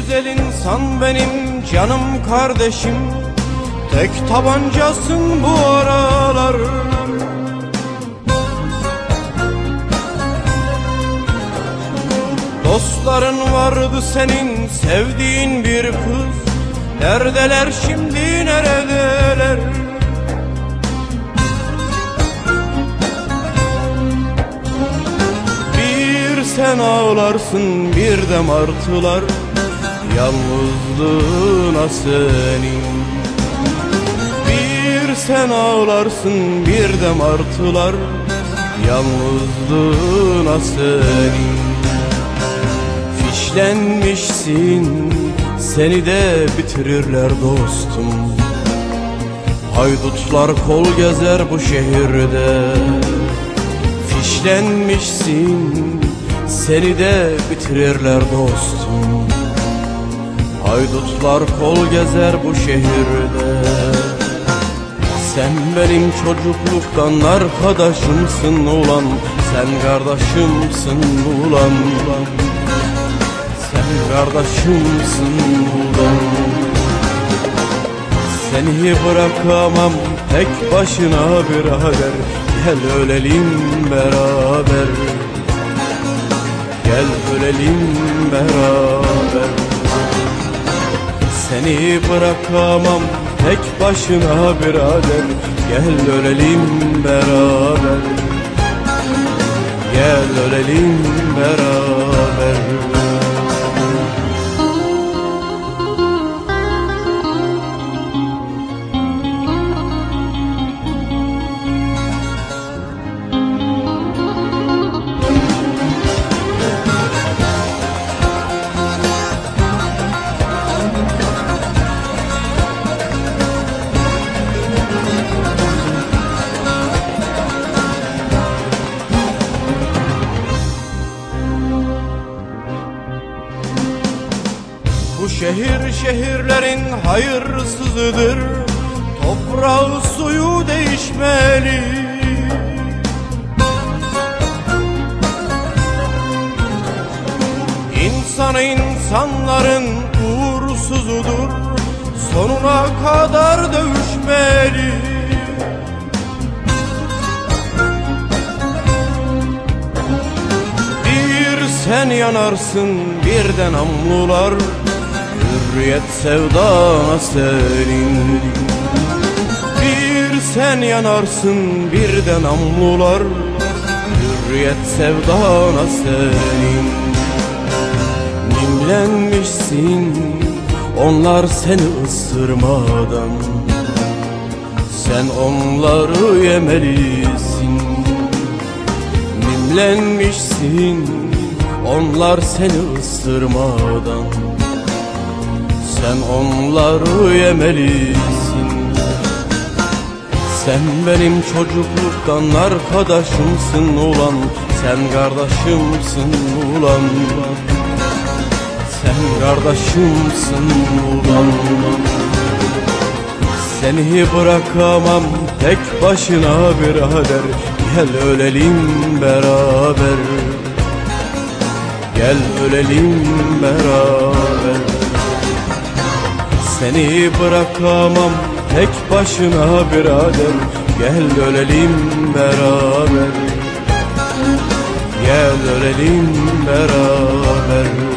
güzel insan benim canım kardeşim. Tek tabancasın bu aralar. Dostların vardı senin sevdiğin bir kız. Neredeler şimdi neredeler? Bir sen ağlarsın bir de martılar Yalnızlığına senin. Bir sen ağlarsın bir de martılar. Yalnızlığına senin. Fişlenmişsin seni de bitirirler dostum. Haydutlar kol gezer bu şehirde. Fişlenmişsin seni de bitirirler dostum Haydutlar kol gezer bu şehirde. Sen benim çocukluktan arkadaşımsın ulan. Sen kardeşimsin ulan. Sen kardeşimsin ulan. Seni bırakamam tek başına birader. Gel ölelim beraber. Gel ölelim beraber Seni bırakamam. Tek başına birader Gel ölelim beraber. Gel ölelim beraber şehir şehirlerin hayırsızıdır. Toprağı suyu değişmeli. İnsanı insanların uğursuzudur. Sonuna kadar dövüşmeli. Bir sen yanarsın birden namlular Hürriyet sevdana senin Bir sen yanarsın birden namlular. Hürriyet sevdana senin Nimlenmişsin onlar seni ısırmadan. Sen onları yemelisin. Nimlenmişsin onlar seni ısırmadan Sen onları yemelisin. Sen benim çocukluktan arkadaşımsın ulan. Sen kardeşimsin ulan. Sen kardeşimsin ulan. Seni bırakamam tek başına birader. Gel ölelim beraber. Gel ölelim beraber Seni bırakamam tek başına birader. Gel ölelim beraber. Gel ölelim beraber